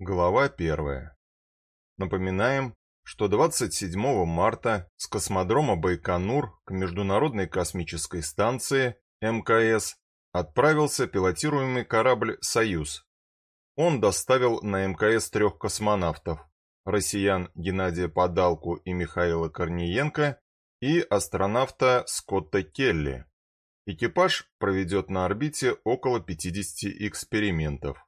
Глава первая. Напоминаем, что 27 марта с космодрома Байконур к Международной космической станции МКС отправился пилотируемый корабль «Союз». Он доставил на МКС трех космонавтов – россиян Геннадия Подалку и Михаила Корниенко и астронавта Скотта Келли. Экипаж проведет на орбите около 50 экспериментов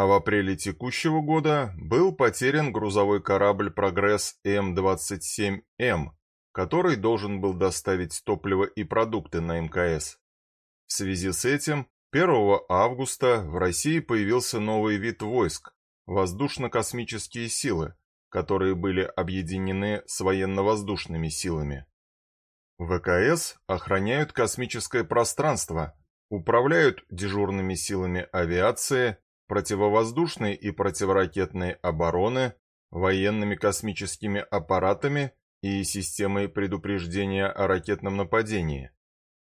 а в апреле текущего года был потерян грузовой корабль «Прогресс М-27М», который должен был доставить топливо и продукты на МКС. В связи с этим 1 августа в России появился новый вид войск – воздушно-космические силы, которые были объединены с военно-воздушными силами. ВКС охраняют космическое пространство, управляют дежурными силами авиации, противовоздушной и противоракетной обороны, военными космическими аппаратами и системой предупреждения о ракетном нападении.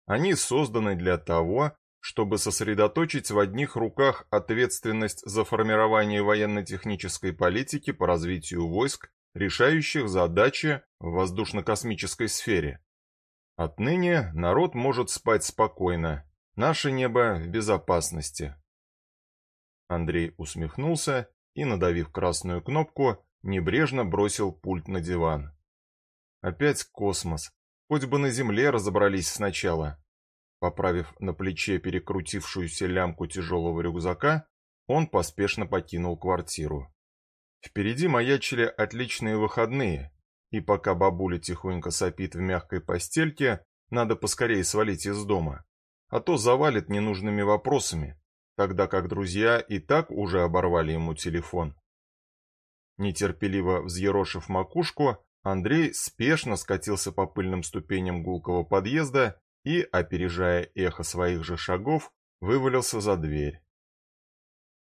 Они созданы для того, чтобы сосредоточить в одних руках ответственность за формирование военно-технической политики по развитию войск, решающих задачи в воздушно-космической сфере. Отныне народ может спать спокойно, наше небо в безопасности. Андрей усмехнулся и, надавив красную кнопку, небрежно бросил пульт на диван. Опять космос. Хоть бы на Земле разобрались сначала. Поправив на плече перекрутившуюся лямку тяжелого рюкзака, он поспешно покинул квартиру. Впереди маячили отличные выходные, и пока бабуля тихонько сопит в мягкой постельке, надо поскорее свалить из дома, а то завалит ненужными вопросами, тогда как друзья и так уже оборвали ему телефон. Нетерпеливо взъерошив макушку, Андрей спешно скатился по пыльным ступеням гулкого подъезда и, опережая эхо своих же шагов, вывалился за дверь.